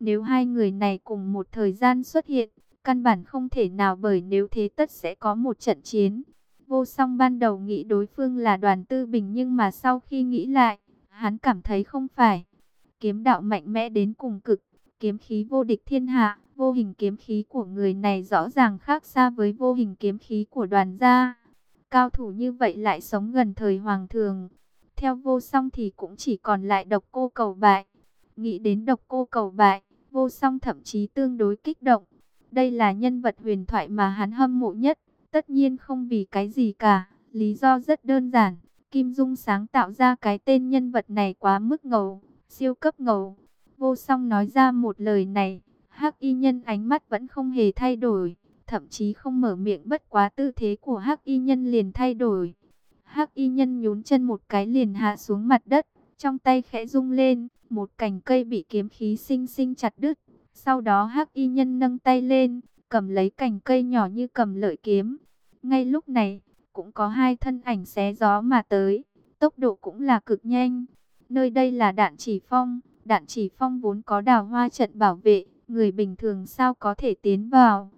Nếu hai người này cùng một thời gian xuất hiện, căn bản không thể nào bởi nếu thế tất sẽ có một trận chiến. Vô song ban đầu nghĩ đối phương là đoàn tư bình nhưng mà sau khi nghĩ lại, hắn cảm thấy không phải. Kiếm đạo mạnh mẽ đến cùng cực, kiếm khí vô địch thiên hạ, vô hình kiếm khí của người này rõ ràng khác xa với vô hình kiếm khí của đoàn gia. Cao thủ như vậy lại sống gần thời hoàng thường. Theo vô song thì cũng chỉ còn lại độc cô cầu bại. Nghĩ đến độc cô cầu bại, vô song thậm chí tương đối kích động. Đây là nhân vật huyền thoại mà hắn hâm mộ nhất. Tất nhiên không vì cái gì cả, lý do rất đơn giản. Kim Dung sáng tạo ra cái tên nhân vật này quá mức ngầu, siêu cấp ngầu. Vô song nói ra một lời này, hắc y nhân ánh mắt vẫn không hề thay đổi, thậm chí không mở miệng bất quá tư thế của hắc y nhân liền thay đổi. Hắc y nhân nhún chân một cái liền hạ xuống mặt đất, trong tay khẽ rung lên, một cành cây bị kiếm khí sinh sinh chặt đứt. Sau đó hắc y nhân nâng tay lên, cầm lấy cành cây nhỏ như cầm lợi kiếm. Ngay lúc này, cũng có hai thân ảnh xé gió mà tới, tốc độ cũng là cực nhanh. Nơi đây là đạn chỉ phong, đạn chỉ phong vốn có đào hoa trận bảo vệ, người bình thường sao có thể tiến vào.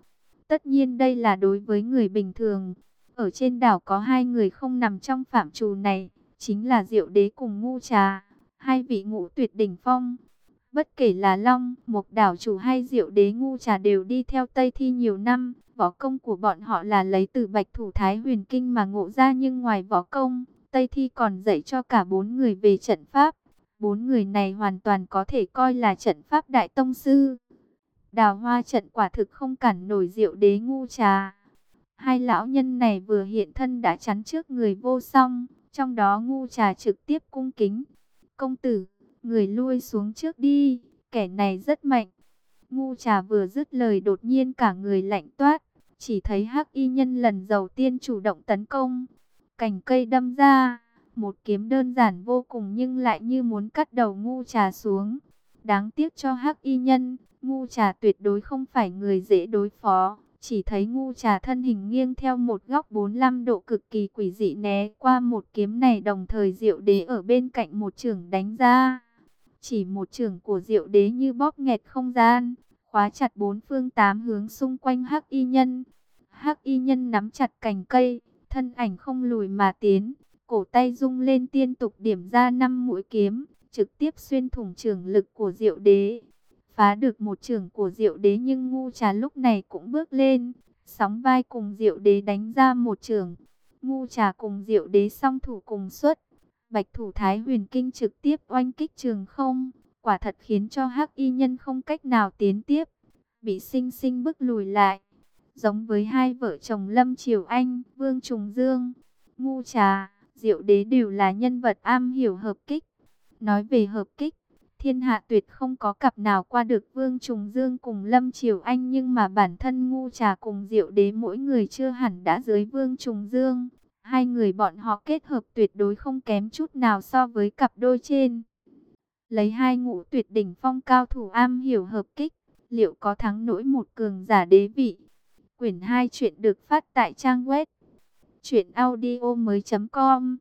Tất nhiên đây là đối với người bình thường. Ở trên đảo có hai người không nằm trong phạm trù này, chính là Diệu Đế cùng Ngu Trà, hai vị ngũ tuyệt đỉnh phong. Bất kể là Long, Mộc đảo chủ hay Diệu Đế Ngu Trà đều đi theo Tây Thi nhiều năm, võ công của bọn họ là lấy từ Bạch Thủ Thái Huyền Kinh mà ngộ ra nhưng ngoài võ công, Tây Thi còn dạy cho cả bốn người về trận pháp. Bốn người này hoàn toàn có thể coi là trận pháp đại tông sư. Đào hoa trận quả thực không cản nổi Diệu Đế Ngu Trà. Hai lão nhân này vừa hiện thân đã chắn trước người vô song, trong đó ngu trà trực tiếp cung kính. Công tử, người lui xuống trước đi, kẻ này rất mạnh. Ngu trà vừa dứt lời đột nhiên cả người lạnh toát, chỉ thấy hắc y nhân lần đầu tiên chủ động tấn công. Cành cây đâm ra, một kiếm đơn giản vô cùng nhưng lại như muốn cắt đầu ngu trà xuống. Đáng tiếc cho hắc y nhân, ngu trà tuyệt đối không phải người dễ đối phó. Chỉ thấy ngu trà thân hình nghiêng theo một góc 45 độ cực kỳ quỷ dị né qua một kiếm này đồng thời diệu đế ở bên cạnh một trường đánh ra. Chỉ một trường của diệu đế như bóp nghẹt không gian, khóa chặt bốn phương tám hướng xung quanh hắc y nhân. Hắc y nhân nắm chặt cành cây, thân ảnh không lùi mà tiến, cổ tay rung lên tiên tục điểm ra năm mũi kiếm, trực tiếp xuyên thủng trường lực của diệu đế phá được một trường của diệu đế nhưng ngu trà lúc này cũng bước lên, sóng vai cùng diệu đế đánh ra một trường. Ngu trà cùng diệu đế song thủ cùng xuất, bạch thủ thái huyền kinh trực tiếp oanh kích trường không, quả thật khiến cho hắc y nhân không cách nào tiến tiếp, bị sinh sinh bức lùi lại. Giống với hai vợ chồng Lâm Triều Anh, Vương Trùng Dương, Ngu Trà, Diệu Đế đều là nhân vật am hiểu hợp kích. Nói về hợp kích, Thiên hạ tuyệt không có cặp nào qua được Vương Trùng Dương cùng Lâm Triều Anh nhưng mà bản thân ngu trà cùng diệu đế mỗi người chưa hẳn đã dưới Vương Trùng Dương. Hai người bọn họ kết hợp tuyệt đối không kém chút nào so với cặp đôi trên. Lấy hai ngũ tuyệt đỉnh phong cao thủ am hiểu hợp kích, liệu có thắng nổi một cường giả đế vị? Quyển 2 chuyện được phát tại trang web chuyện audio mới.com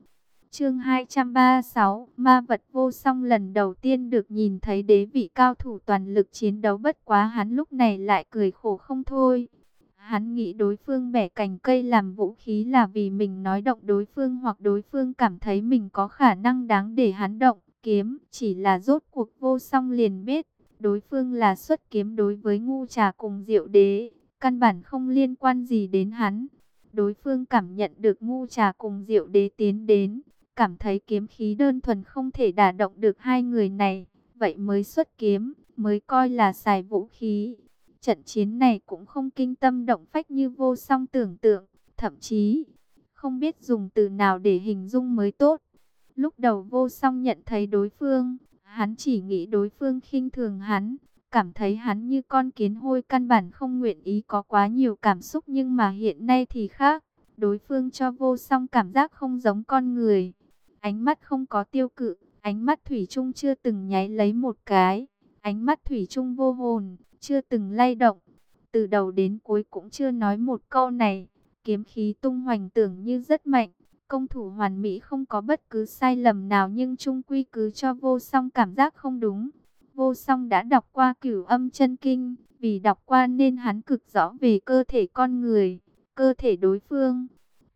Chương 236, ma vật vô song lần đầu tiên được nhìn thấy đế vị cao thủ toàn lực chiến đấu bất quá hắn lúc này lại cười khổ không thôi. Hắn nghĩ đối phương bẻ cành cây làm vũ khí là vì mình nói động đối phương hoặc đối phương cảm thấy mình có khả năng đáng để hắn động kiếm. Chỉ là rốt cuộc vô song liền biết, đối phương là xuất kiếm đối với ngu trà cùng diệu đế, căn bản không liên quan gì đến hắn. Đối phương cảm nhận được ngu trà cùng diệu đế tiến đến, cảm thấy kiếm khí đơn thuần không thể đả động được hai người này, vậy mới xuất kiếm, mới coi là xài vũ khí. Trận chiến này cũng không kinh tâm động phách như vô song tưởng tượng, thậm chí không biết dùng từ nào để hình dung mới tốt. Lúc đầu vô song nhận thấy đối phương, hắn chỉ nghĩ đối phương khinh thường hắn, cảm thấy hắn như con kiến hôi căn bản không nguyện ý có quá nhiều cảm xúc nhưng mà hiện nay thì khác. Đối phương cho vô song cảm giác không giống con người, Ánh mắt không có tiêu cự, ánh mắt Thủy Trung chưa từng nháy lấy một cái. Ánh mắt Thủy Trung vô hồn, chưa từng lay động. Từ đầu đến cuối cũng chưa nói một câu này. Kiếm khí tung hoành tưởng như rất mạnh. Công thủ hoàn mỹ không có bất cứ sai lầm nào nhưng trung quy cứ cho vô song cảm giác không đúng. Vô song đã đọc qua cửu âm chân kinh, vì đọc qua nên hắn cực rõ về cơ thể con người, cơ thể đối phương.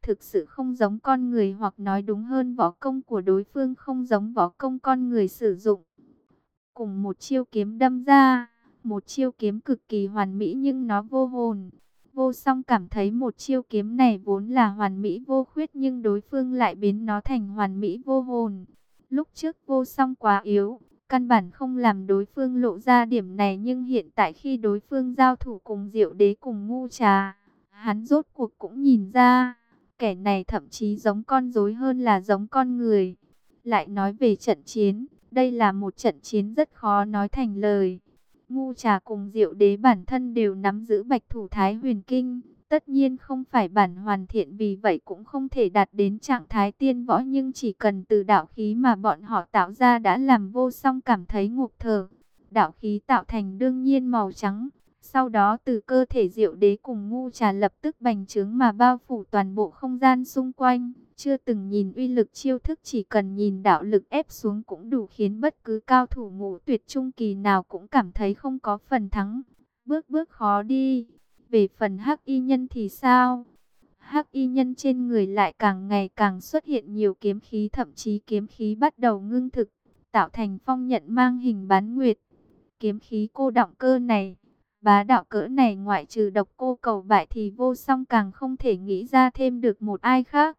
Thực sự không giống con người hoặc nói đúng hơn võ công của đối phương không giống võ công con người sử dụng. Cùng một chiêu kiếm đâm ra, một chiêu kiếm cực kỳ hoàn mỹ nhưng nó vô hồn. Vô song cảm thấy một chiêu kiếm này vốn là hoàn mỹ vô khuyết nhưng đối phương lại biến nó thành hoàn mỹ vô hồn. Lúc trước vô song quá yếu, căn bản không làm đối phương lộ ra điểm này nhưng hiện tại khi đối phương giao thủ cùng diệu đế cùng ngu trà, hắn rốt cuộc cũng nhìn ra, kẻ này thậm chí giống con rối hơn là giống con người. Lại nói về trận chiến, đây là một trận chiến rất khó nói thành lời. Ngu trà cùng diệu đế bản thân đều nắm giữ bạch thủ thái huyền kinh. Tất nhiên không phải bản hoàn thiện vì vậy cũng không thể đạt đến trạng thái tiên võ nhưng chỉ cần từ đạo khí mà bọn họ tạo ra đã làm vô song cảm thấy ngục thở. Đạo khí tạo thành đương nhiên màu trắng, sau đó từ cơ thể diệu đế cùng ngu trà lập tức bành trướng mà bao phủ toàn bộ không gian xung quanh. Chưa từng nhìn uy lực chiêu thức chỉ cần nhìn đạo lực ép xuống cũng đủ khiến bất cứ cao thủ ngũ tuyệt trung kỳ nào cũng cảm thấy không có phần thắng. Bước bước khó đi. Về phần hắc y nhân thì sao? Hắc y nhân trên người lại càng ngày càng xuất hiện nhiều kiếm khí thậm chí kiếm khí bắt đầu ngưng thực, tạo thành phong nhận mang hình bán nguyệt. Kiếm khí cô động cơ này, bá đạo cỡ này ngoại trừ độc cô cầu bại thì vô song càng không thể nghĩ ra thêm được một ai khác.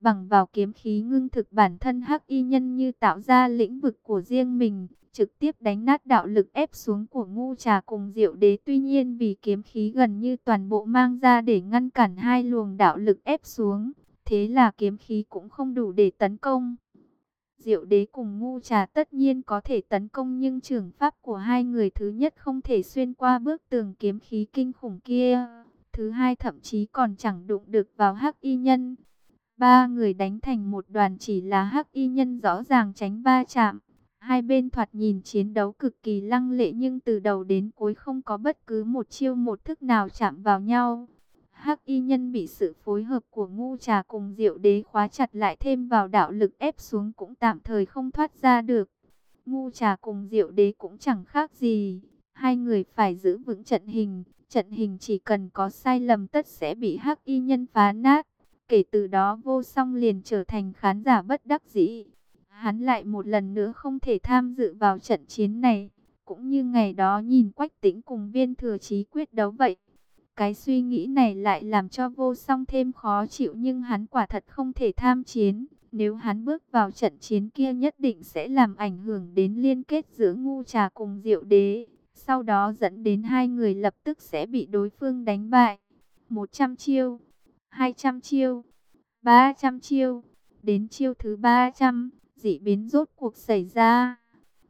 Bằng vào kiếm khí ngưng thực bản thân hắc y nhân như tạo ra lĩnh vực của riêng mình, trực tiếp đánh nát đạo lực ép xuống của ngu trà cùng diệu đế. Tuy nhiên vì kiếm khí gần như toàn bộ mang ra để ngăn cản hai luồng đạo lực ép xuống, thế là kiếm khí cũng không đủ để tấn công. Diệu đế cùng ngu trà tất nhiên có thể tấn công nhưng trường pháp của hai người thứ nhất không thể xuyên qua bước tường kiếm khí kinh khủng kia. Thứ hai thậm chí còn chẳng đụng được vào hắc y nhân. Ba người đánh thành một đoàn chỉ là hắc y nhân rõ ràng tránh ba chạm. Hai bên thoạt nhìn chiến đấu cực kỳ lăng lệ nhưng từ đầu đến cuối không có bất cứ một chiêu một thức nào chạm vào nhau. Hắc y nhân bị sự phối hợp của ngu trà cùng diệu đế khóa chặt lại thêm vào đạo lực ép xuống cũng tạm thời không thoát ra được. Ngu trà cùng diệu đế cũng chẳng khác gì. Hai người phải giữ vững trận hình. Trận hình chỉ cần có sai lầm tất sẽ bị hắc y nhân phá nát. Kể từ đó vô song liền trở thành khán giả bất đắc dĩ. Hắn lại một lần nữa không thể tham dự vào trận chiến này. Cũng như ngày đó nhìn quách tĩnh cùng viên thừa chí quyết đấu vậy. Cái suy nghĩ này lại làm cho vô song thêm khó chịu nhưng hắn quả thật không thể tham chiến. Nếu hắn bước vào trận chiến kia nhất định sẽ làm ảnh hưởng đến liên kết giữa ngu trà cùng diệu đế. Sau đó dẫn đến hai người lập tức sẽ bị đối phương đánh bại. 100 chiêu, 200 chiêu, 300 chiêu. Đến chiêu thứ 300, dị biến rốt cuộc xảy ra.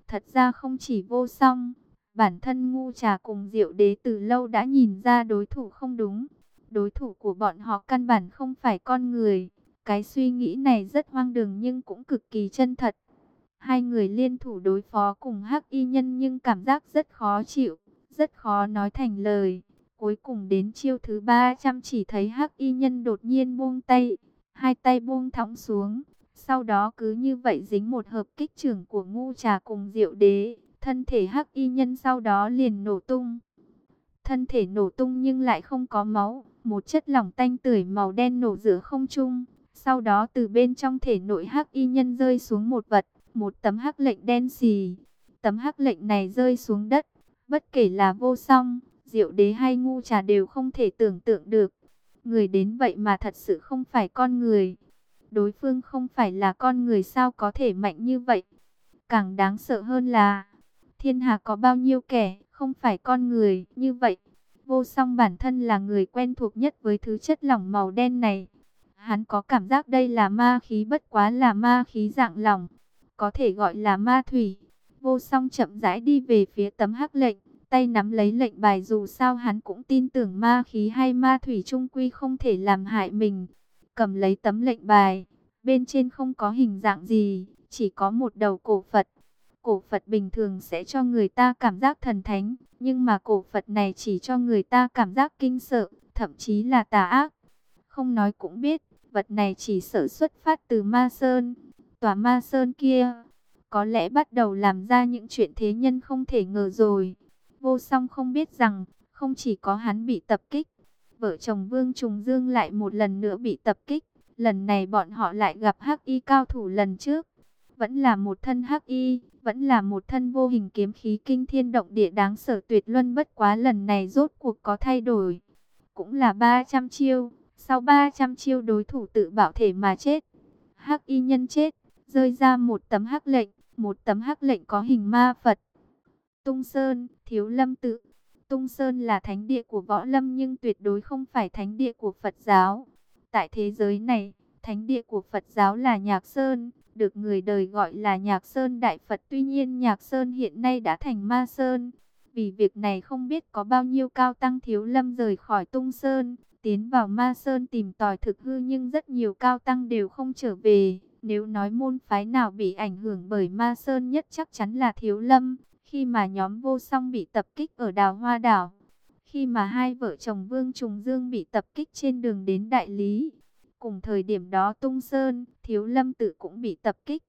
Thật ra không chỉ vô song, bản thân ngu trà cùng diệu đế từ lâu đã nhìn ra đối thủ không đúng. Đối thủ của bọn họ căn bản không phải con người. Cái suy nghĩ này rất hoang đường nhưng cũng cực kỳ chân thật. Hai người liên thủ đối phó cùng hắc y nhân nhưng cảm giác rất khó chịu, rất khó nói thành lời. Cuối cùng đến chiêu thứ 300 chỉ thấy hắc y nhân đột nhiên buông tay, hai tay buông thõng xuống. Sau đó cứ như vậy dính một hợp kích trưởng của ngu trà cùng diệu đế. Thân thể hắc y nhân sau đó liền nổ tung. Thân thể nổ tung nhưng lại không có máu. Một chất lỏng tanh tưởi màu đen nổ giữa không trung. Sau đó từ bên trong thể nội hắc y nhân rơi xuống một vật. Một tấm hắc lệnh đen xì. Tấm hắc lệnh này rơi xuống đất. Bất kể là vô song, diệu đế hay ngu trà đều không thể tưởng tượng được. Người đến vậy mà thật sự không phải con người. Đối phương không phải là con người sao có thể mạnh như vậy. Càng đáng sợ hơn là thiên hạ có bao nhiêu kẻ không phải con người như vậy. Vô song bản thân là người quen thuộc nhất với thứ chất lỏng màu đen này. Hắn có cảm giác đây là ma khí bất quá là ma khí dạng lỏng, có thể gọi là ma thủy. Vô song chậm rãi đi về phía tấm hắc lệnh, tay nắm lấy lệnh bài dù sao hắn cũng tin tưởng ma khí hay ma thủy trung quy không thể làm hại mình. Cầm lấy tấm lệnh bài, bên trên không có hình dạng gì, chỉ có một đầu cổ Phật. Cổ Phật bình thường sẽ cho người ta cảm giác thần thánh, nhưng mà cổ Phật này chỉ cho người ta cảm giác kinh sợ, thậm chí là tà ác. Không nói cũng biết, vật này chỉ sở xuất phát từ Ma Sơn. Tòa Ma Sơn kia, có lẽ bắt đầu làm ra những chuyện thế nhân không thể ngờ rồi. Vô song không biết rằng, không chỉ có hắn bị tập kích, vợ chồng Vương Trùng Dương lại một lần nữa bị tập kích. Lần này bọn họ lại gặp hắc y cao thủ lần trước. Vẫn là một thân hắc y, vẫn là một thân vô hình kiếm khí kinh thiên động địa đáng sở tuyệt luân bất quá lần này rốt cuộc có thay đổi. Cũng là 300 chiêu, sau 300 chiêu đối thủ tự bảo thể mà chết. Hắc y nhân chết, rơi ra một tấm hắc lệnh, một tấm hắc lệnh có hình ma Phật. Tung Sơn, Thiếu Lâm tự. Tung Sơn là thánh địa của võ lâm nhưng tuyệt đối không phải thánh địa của Phật giáo. Tại thế giới này, thánh địa của Phật giáo là Nhạc Sơn, được người đời gọi là Nhạc Sơn Đại Phật. Tuy nhiên Nhạc Sơn hiện nay đã thành Ma Sơn. Vì việc này không biết có bao nhiêu cao tăng thiếu lâm rời khỏi Tung Sơn, tiến vào Ma Sơn tìm tòi thực hư nhưng rất nhiều cao tăng đều không trở về. Nếu nói môn phái nào bị ảnh hưởng bởi Ma Sơn nhất chắc chắn là thiếu lâm, khi mà nhóm vô song bị tập kích ở đào Hoa Đảo. Khi mà hai vợ chồng Vương Trùng Dương bị tập kích trên đường đến Đại Lý, Cùng thời điểm đó Tung Sơn, Thiếu Lâm Tự cũng bị tập kích.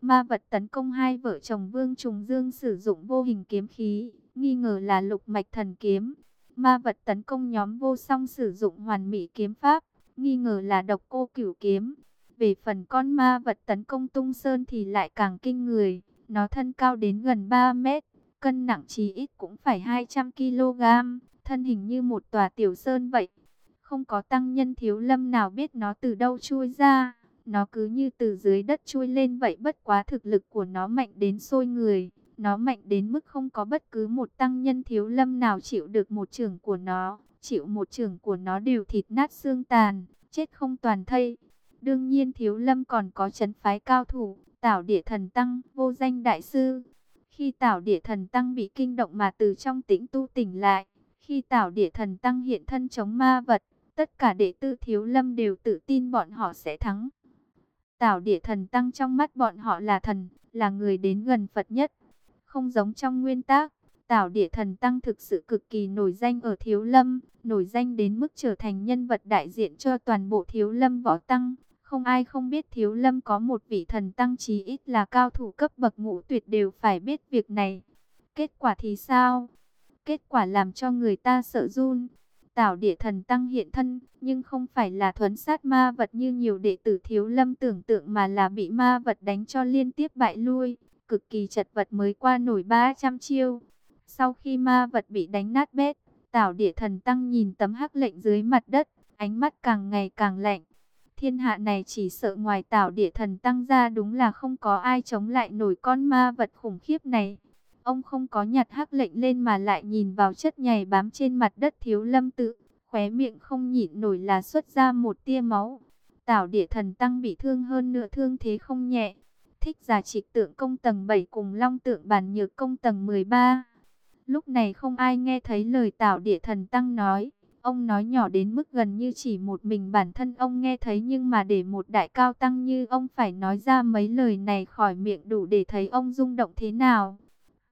Ma vật tấn công hai vợ chồng Vương Trùng Dương sử dụng vô hình kiếm khí, nghi ngờ là lục mạch thần kiếm. Ma vật tấn công nhóm vô song sử dụng hoàn mỹ kiếm pháp, nghi ngờ là độc cô cửu kiếm. Về phần con ma vật tấn công Tung Sơn thì lại càng kinh người, nó thân cao đến gần 3 mét, cân nặng chí ít cũng phải 200 kg, thân hình như một tòa tiểu sơn vậy. Không có tăng nhân thiếu lâm nào biết nó từ đâu chui ra. Nó cứ như từ dưới đất chui lên vậy bất quá thực lực của nó mạnh đến sôi người. Nó mạnh đến mức không có bất cứ một tăng nhân thiếu lâm nào chịu được một trường của nó. Chịu một trường của nó đều thịt nát xương tàn, chết không toàn thây. Đương nhiên thiếu lâm còn có chấn phái cao thủ, tảo địa thần tăng, vô danh đại sư. Khi tảo địa thần tăng bị kinh động mà từ trong tĩnh tu tỉnh lại, khi tảo địa thần tăng hiện thân chống ma vật, Tất cả đệ tử thiếu lâm đều tự tin bọn họ sẽ thắng. Tảo địa thần tăng trong mắt bọn họ là thần, là người đến gần Phật nhất. Không giống trong nguyên tác, Tảo địa thần tăng thực sự cực kỳ nổi danh ở thiếu lâm, nổi danh đến mức trở thành nhân vật đại diện cho toàn bộ thiếu lâm võ tăng. Không ai không biết thiếu lâm có một vị thần tăng chí ít là cao thủ cấp bậc ngũ tuyệt đều phải biết việc này. Kết quả thì sao? Kết quả làm cho người ta sợ run. Tảo địa thần tăng hiện thân, nhưng không phải là thuấn sát ma vật như nhiều đệ tử thiếu lâm tưởng tượng mà là bị ma vật đánh cho liên tiếp bại lui, cực kỳ chật vật mới qua nổi 300 chiêu. Sau khi ma vật bị đánh nát bét, tảo địa thần tăng nhìn tấm hắc lệnh dưới mặt đất, ánh mắt càng ngày càng lạnh. Thiên hạ này chỉ sợ ngoài tảo địa thần tăng ra đúng là không có ai chống lại nổi con ma vật khủng khiếp này. Ông không có nhặt hắc lệnh lên mà lại nhìn vào chất nhầy bám trên mặt đất thiếu lâm tự. Khóe miệng không nhịn nổi là xuất ra một tia máu. Tảo địa thần tăng bị thương hơn nửa thương thế không nhẹ. Thích giả trịch tượng công tầng 7 cùng long tượng bản nhược công tầng 13. Lúc này không ai nghe thấy lời tảo địa thần tăng nói. Ông nói nhỏ đến mức gần như chỉ một mình bản thân ông nghe thấy nhưng mà để một đại cao tăng như ông phải nói ra mấy lời này khỏi miệng đủ để thấy ông rung động thế nào.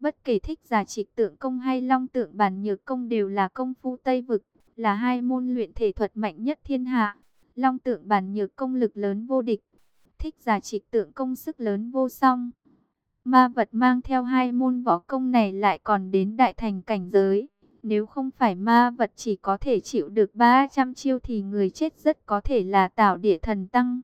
Bất kể thích giả trịch tượng công hay long tượng bản nhược công đều là công phu Tây Vực, là hai môn luyện thể thuật mạnh nhất thiên hạ. Long tượng bản nhược công lực lớn vô địch, thích giả trịch tượng công sức lớn vô song. Ma vật mang theo hai môn võ công này lại còn đến đại thành cảnh giới. Nếu không phải ma vật chỉ có thể chịu được 300 chiêu thì người chết rất có thể là tạo địa thần tăng.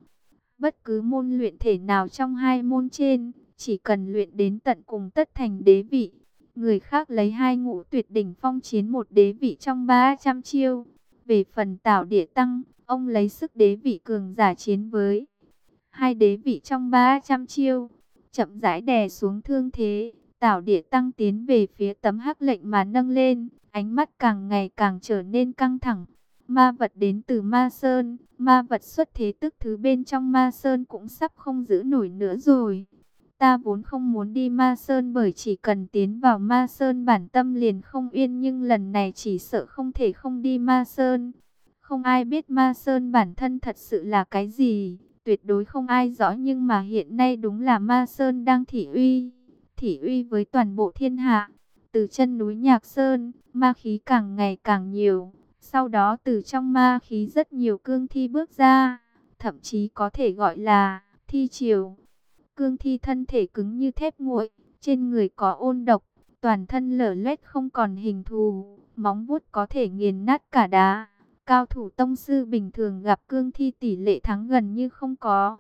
Bất cứ môn luyện thể nào trong hai môn trên, chỉ cần luyện đến tận cùng tất thành đế vị. Người khác lấy hai ngũ tuyệt đỉnh phong chiến một đế vị trong 300 chiêu. Về phần tảo địa tăng, ông lấy sức đế vị cường giả chiến với hai đế vị trong 300 chiêu. Chậm rãi đè xuống thương thế, tảo địa tăng tiến về phía tấm hắc lệnh mà nâng lên, ánh mắt càng ngày càng trở nên căng thẳng. Ma vật đến từ Ma Sơn, ma vật xuất thế tức thứ bên trong Ma Sơn cũng sắp không giữ nổi nữa rồi. Ta vốn không muốn đi Ma Sơn bởi chỉ cần tiến vào Ma Sơn bản tâm liền không yên nhưng lần này chỉ sợ không thể không đi Ma Sơn. Không ai biết Ma Sơn bản thân thật sự là cái gì, tuyệt đối không ai rõ nhưng mà hiện nay đúng là Ma Sơn đang thị uy, thị uy với toàn bộ thiên hạ. Từ chân núi Nhạc Sơn, ma khí càng ngày càng nhiều, sau đó từ trong ma khí rất nhiều cương thi bước ra, thậm chí có thể gọi là thi triều Cương thi thân thể cứng như thép nguội, trên người có ôn độc, toàn thân lở loét không còn hình thù, móng vuốt có thể nghiền nát cả đá. Cao thủ tông sư bình thường gặp cương thi tỷ lệ thắng gần như không có.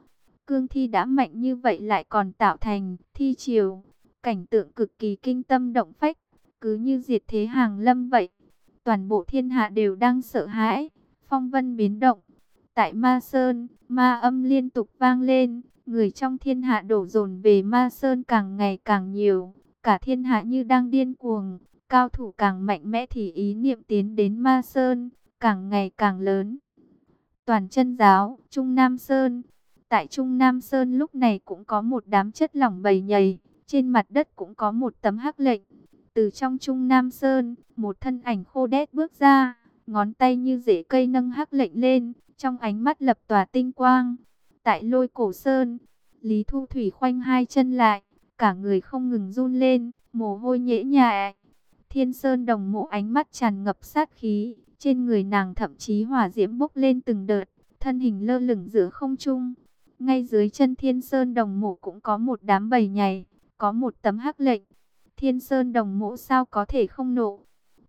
Cương thi đã mạnh như vậy lại còn tạo thành thi chiều cảnh tượng cực kỳ kinh tâm động phách, cứ như diệt thế hàng lâm vậy. Toàn bộ thiên hạ đều đang sợ hãi, phong vân biến động. Tại Ma Sơn, ma âm liên tục vang lên, người trong thiên hạ đổ dồn về Ma Sơn càng ngày càng nhiều, cả thiên hạ như đang điên cuồng, cao thủ càng mạnh mẽ thì ý niệm tiến đến Ma Sơn càng ngày càng lớn. Toàn chân giáo, Trung Nam Sơn. Tại Trung Nam Sơn lúc này cũng có một đám chất lỏng bầy nhầy, trên mặt đất cũng có một tấm hắc lệnh. Từ trong Trung Nam Sơn, một thân ảnh khô đét bước ra, ngón tay như rễ cây nâng hắc lệnh lên, trong ánh mắt lập tỏa tinh quang. Tại lôi cổ Sơn, Lý Thu Thủy khoanh hai chân lại, cả người không ngừng run lên, mồ hôi nhễ nhại. Thiên Sơn đồng mộ ánh mắt tràn ngập sát khí, trên người nàng thậm chí hỏa diễm bốc lên từng đợt, thân hình lơ lửng giữa không trung. Ngay dưới chân Thiên Sơn đồng mộ cũng có một đám bầy nhảy, có một tấm hắc lệnh. Thiên Sơn đồng mộ sao có thể không nộ.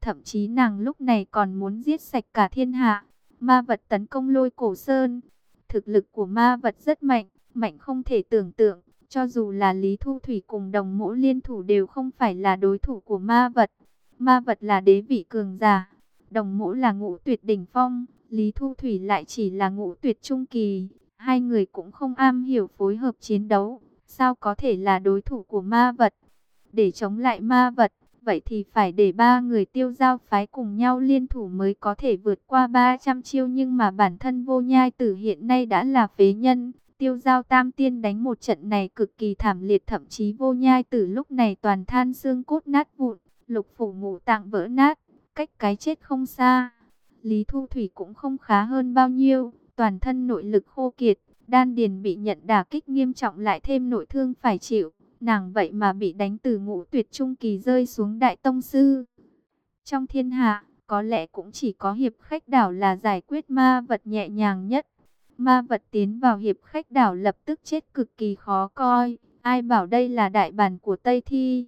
Thậm chí nàng lúc này còn muốn giết sạch cả thiên hạ. Ma vật tấn công lôi cổ Sơn. Thực lực của ma vật rất mạnh, mạnh không thể tưởng tượng. Cho dù là Lý Thu Thủy cùng đồng mỗ liên thủ đều không phải là đối thủ của ma vật. Ma vật là đế vị cường giả, Đồng mỗ là ngũ tuyệt đỉnh phong, Lý Thu Thủy lại chỉ là ngũ tuyệt trung kỳ. Hai người cũng không am hiểu phối hợp chiến đấu, sao có thể là đối thủ của ma vật. Để chống lại ma vật, vậy thì phải để ba người tiêu giao phái cùng nhau liên thủ mới có thể vượt qua 300 chiêu. Nhưng mà bản thân vô nhai tử hiện nay đã là phế nhân, tiêu giao tam tiên đánh một trận này cực kỳ thảm liệt. Thậm chí vô nhai tử lúc này toàn than xương cốt nát vụn, lục phủ ngũ tạng vỡ nát cách cái chết không xa. Lý Thu Thủy cũng không khá hơn bao nhiêu, toàn thân nội lực khô kiệt, đan điền bị nhận đả kích nghiêm trọng lại thêm nội thương phải chịu. Nàng vậy mà bị đánh từ ngũ tuyệt trung kỳ rơi xuống đại tông sư. Trong thiên hạ, có lẽ cũng chỉ có hiệp khách đảo là giải quyết ma vật nhẹ nhàng nhất. Ma vật tiến vào hiệp khách đảo lập tức chết cực kỳ khó coi. Ai bảo đây là đại bản của Tây Thi.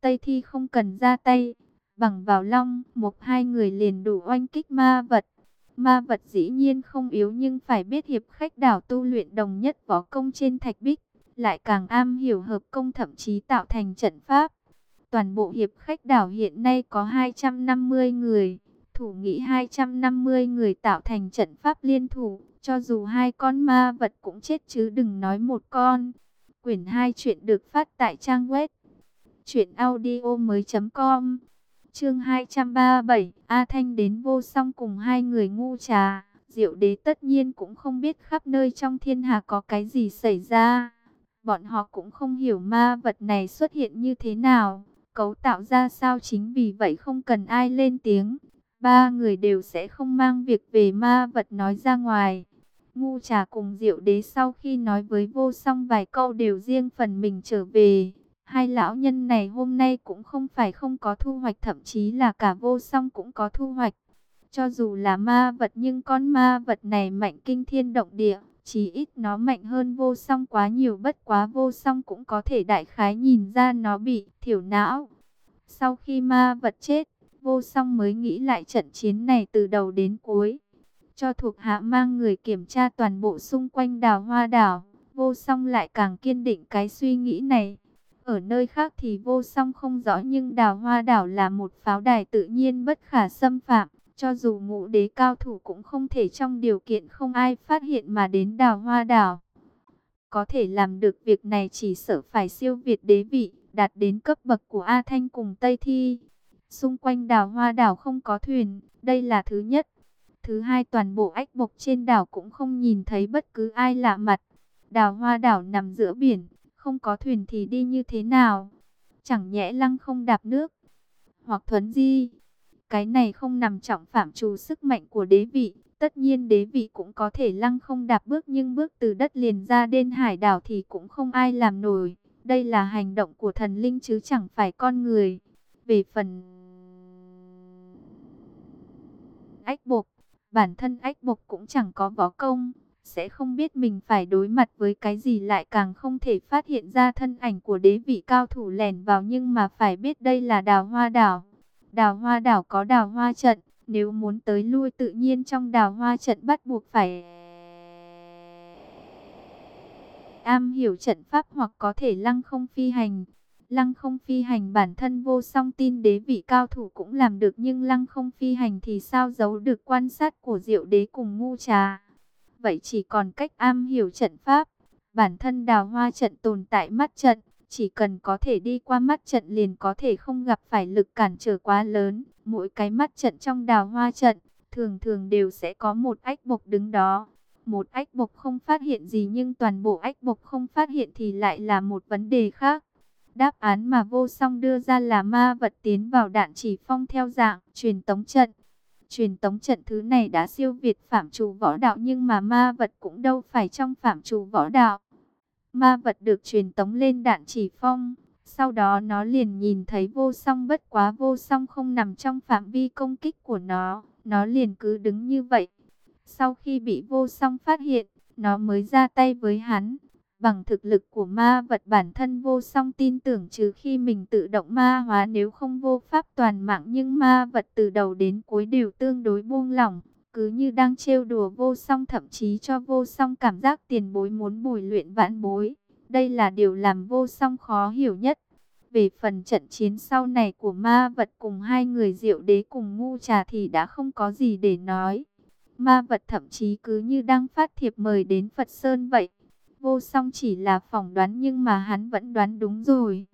Tây Thi không cần ra tay, bằng vào long, một hai người liền đủ oanh kích ma vật. Ma vật dĩ nhiên không yếu nhưng phải biết hiệp khách đảo tu luyện đồng nhất võ công trên thạch bích, lại càng am hiểu hợp công thậm chí tạo thành trận pháp. Toàn bộ hiệp khách đảo hiện nay có 250 người, thủ nghĩ 250 người tạo thành trận pháp liên thủ, cho dù hai con ma vật cũng chết chứ đừng nói một con. Quyển 2 chuyện được phát tại trang web truyện audio mới.com Chương 237, A Thanh đến vô song cùng hai người ngu trà. Diệu đế tất nhiên cũng không biết khắp nơi trong thiên hạ có cái gì xảy ra. Bọn họ cũng không hiểu ma vật này xuất hiện như thế nào, cấu tạo ra sao chính vì vậy không cần ai lên tiếng. Ba người đều sẽ không mang việc về ma vật nói ra ngoài. Ngu trà cùng diệu đế sau khi nói với vô song vài câu đều riêng phần mình trở về. Hai lão nhân này hôm nay cũng không phải không có thu hoạch thậm chí là cả vô song cũng có thu hoạch. Cho dù là ma vật nhưng con ma vật này mạnh kinh thiên động địa, chỉ ít nó mạnh hơn vô song quá nhiều bất quá vô song cũng có thể đại khái nhìn ra nó bị thiểu não. Sau khi ma vật chết, vô song mới nghĩ lại trận chiến này từ đầu đến cuối. Cho thuộc hạ mang người kiểm tra toàn bộ xung quanh đào hoa đảo, vô song lại càng kiên định cái suy nghĩ này. Ở nơi khác thì vô song không rõ nhưng đào hoa đảo là một pháo đài tự nhiên bất khả xâm phạm. Cho dù ngũ đế cao thủ cũng không thể trong điều kiện không ai phát hiện mà đến đào hoa đảo. Có thể làm được việc này chỉ sợ phải siêu việt đế vị, đạt đến cấp bậc của A Thanh cùng Tây Thi. Xung quanh đào hoa đảo không có thuyền, đây là thứ nhất. Thứ hai toàn bộ ách bộc trên đảo cũng không nhìn thấy bất cứ ai lạ mặt. đào hoa đảo nằm giữa biển, không có thuyền thì đi như thế nào? Chẳng nhẽ lăng không đạp nước? Hoặc thuấn di? Cái này không nằm trọng phạm trù sức mạnh của đế vị. Tất nhiên đế vị cũng có thể lăng không đạp bước nhưng bước từ đất liền ra đến hải đảo thì cũng không ai làm nổi. Đây là hành động của thần linh chứ chẳng phải con người. Về phần ách bộc, bản thân ách bộc cũng chẳng có võ công. sẽ không biết mình phải đối mặt với cái gì lại càng không thể phát hiện ra thân ảnh của đế vị cao thủ lẻn vào nhưng mà phải biết đây là đào hoa đảo. Đào hoa đảo có đào hoa trận, nếu muốn tới lui tự nhiên trong đào hoa trận bắt buộc phải am hiểu trận pháp hoặc có thể lăng không phi hành. Lăng không phi hành bản thân vô song tin đế vị cao thủ cũng làm được nhưng lăng không phi hành thì sao giấu được quan sát của diệu đế cùng ngu trà. Vậy chỉ còn cách am hiểu trận pháp. Bản thân đào hoa trận tồn tại mắt trận, chỉ cần có thể đi qua mắt trận liền có thể không gặp phải lực cản trở quá lớn. Mỗi cái mắt trận trong đào hoa trận, thường thường đều sẽ có một ách bộc đứng đó. Một ách bộc không phát hiện gì nhưng toàn bộ ách bộc không phát hiện thì lại là một vấn đề khác. Đáp án mà vô song đưa ra là ma vật tiến vào đạn chỉ phong theo dạng truyền tống trận. Truyền tống trận thứ này đã siêu việt phạm trù võ đạo nhưng mà ma vật cũng đâu phải trong phạm trù võ đạo. Ma vật được truyền tống lên đạn chỉ phong. Sau đó nó liền nhìn thấy vô song bất quá vô song không nằm trong phạm vi công kích của nó. Nó liền cứ đứng như vậy. Sau khi bị vô song phát hiện, nó mới ra tay với hắn. Bằng thực lực của ma vật bản thân vô song tin tưởng trừ khi mình tự động ma hóa nếu không vô pháp toàn mạng nhưng ma vật từ đầu đến cuối đều tương đối buông lỏng. Cứ như đang trêu đùa vô song, thậm chí cho vô song cảm giác tiền bối muốn bồi luyện vãn bối. Đây là điều làm vô song khó hiểu nhất. Về phần trận chiến sau này của ma vật cùng hai người diệu đế cùng ngu trà thì đã không có gì để nói. Ma vật thậm chí cứ như đang phát thiệp mời đến Phật Sơn vậy. Vô song chỉ là phỏng đoán nhưng mà hắn vẫn đoán đúng rồi.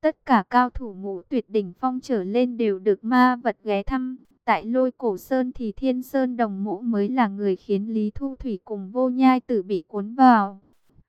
Tất cả cao thủ ngũ tuyệt đỉnh phong trở lên đều được ma vật ghé thăm. Tại lôi cổ sơn thì thiên sơn đồng mũ mới là người khiến Lý Thu Thủy cùng vô nhai tử bị cuốn vào.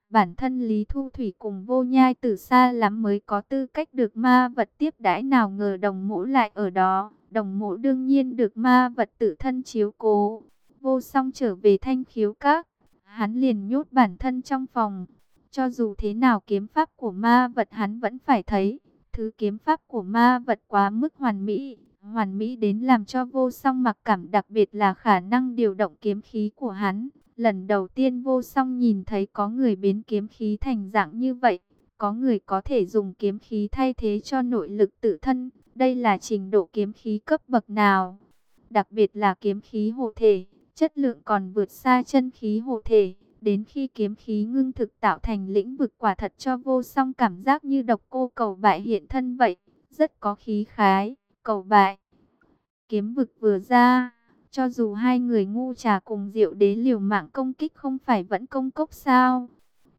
Bản thân Lý Thu Thủy cùng vô nhai tử xa lắm mới có tư cách được ma vật tiếp đãi nào ngờ đồng mũ lại ở đó. Đồng mũ đương nhiên được ma vật tự thân chiếu cố. Vô song trở về thanh khiếu các hắn liền nhốt bản thân trong phòng. Cho dù thế nào kiếm pháp của ma vật hắn vẫn phải thấy. Thứ kiếm pháp của ma vật quá mức hoàn mỹ. Hoàn mỹ đến làm cho vô song mặc cảm đặc biệt là khả năng điều động kiếm khí của hắn. Lần đầu tiên vô song nhìn thấy có người biến kiếm khí thành dạng như vậy. Có người có thể dùng kiếm khí thay thế cho nội lực tự thân. Đây là trình độ kiếm khí cấp bậc nào? Đặc biệt là kiếm khí hộ thể chất lượng còn vượt xa chân khí hộ thể. Đến khi kiếm khí ngưng thực tạo thành lĩnh vực quả thật cho vô song cảm giác như độc cô cầu bại hiện thân vậy, rất có khí khái, cầu bại. Kiếm vực vừa ra, cho dù hai người ngu trà cùng diệu đế liều mạng công kích không phải vẫn công cốc sao.